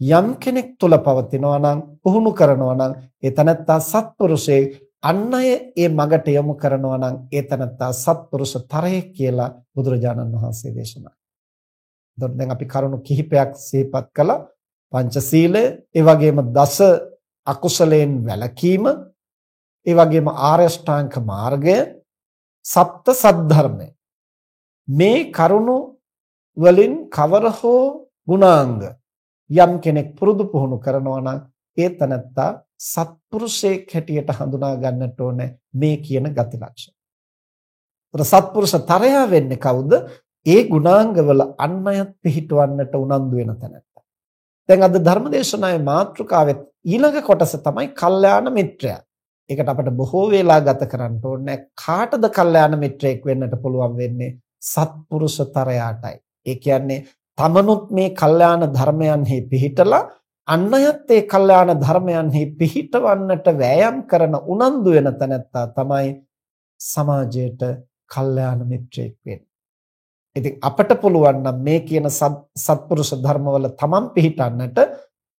යම් කෙනෙක් තුල පවතිනවා නම් පුහුණු කරනවා නම් ඒ තනත්තා සත්පුරුෂේ අන් අය ඒ මගට යොමු කරනවා නම් ඒ තනත්තා සත්පුරුෂ තරයේ කියලා බුදුරජාණන් වහන්සේ දේශනා කළා. දැන් අපි කරුණු කිහිපයක් සිහිපත් කළා. පංචශීලය, ඒ වගේම දස අකුසලයෙන් වැළකීම, ඒ වගේම ආර්ය ශ්‍රාංක මාර්ගය, සප්ත සද්ධර්මය. මේ කරුණු වලින් කවර හෝ ගුණාංග යම් කෙනෙක් පුරුදු පුහුණු කරනවා නම් ඒ තනත්තා සත්පුරුෂයෙක් හැටියට හඳුනා ගන්නට ඕනේ මේ කියන ගති ලක්ෂණ. ඒතර සත්පුරුෂ තරයා වෙන්නේ කවුද? ඒ ගුණාංගවල අන් අයත් පිහිටවන්නට උනන්දු වෙන තැනත්තා. දැන් අද ධර්මදේශනාවේ මාතෘකාවේ ඊළඟ කොටස තමයි කල්යාණ මිත්‍රයා. ඒකට අපිට බොහෝ වේලා ගත කරන්න ඕනේ. කාටද කල්යාණ මිත්‍රයෙක් වෙන්නට පුළුවන් වෙන්නේ? සත්පුරුෂ තරයාටයි. ඒ කියන්නේ තමනුත් මේ කල්යාණ ධර්මයන්හි පිහිටලා අන් අයත් ඒ කල්යාණ ධර්මයන්හි පිහිටවන්නට වෑයම් කරන උනන්දු වෙන තැනැත්තා තමයි සමාජයට කල්යාණ මිත්‍රයෙක් වෙන්නේ. ඉතින් අපට පුළුවන් නම් මේ කියන සත්පුරුෂ ධර්මවල තමන් පිහිටන්නට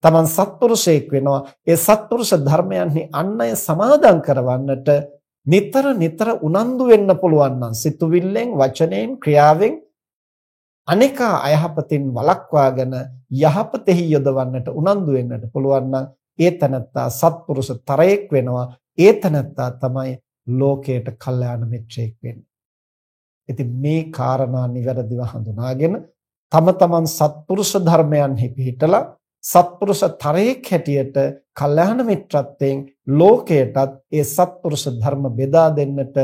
තමන් සත්පුරුෂයෙක් වෙනවා. ඒ සත්පුරුෂ ධර්මයන්හි අන් අය සමාදම් කරවන්නට නිතර නිතර උනන්දු වෙන්න පුළුවන් නම් සිතුවිල්ලෙන් වචනයෙන් ක්‍රියාවෙන් අනිකා අයහපතින් වළක්වාගෙන යහපතෙහි යොදවන්නට උනන්දු වෙන්නට පුළුවන් නම් ඒ තනත්තා සත්පුරුෂ තරයෙක් වෙනවා ඒ තනත්තා තමයි ලෝකයට කල්යාණ මිත්‍රයෙක් වෙන්නේ. ඉතින් මේ කාරණා નિවරදිව හඳුනාගෙන තම තමන් සත්පුරුෂ ධර්මයන්හි පිහිටලා සත්පුරුෂ තරයෙක් හැටියට කල්යාණ මිත්‍රත්වයෙන් ලෝකයටත් ඒ සත්පුරුෂ ධර්ම බෙදා දෙන්නට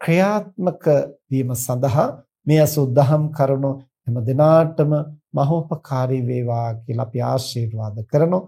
ක්‍රියාත්මක වීම සඳහා මේ අසුද්ධහම් කරුණු හැම දිනාටම මහෝපකාරී වේවා කියලා අපි ආශිර්වාද කරනවා.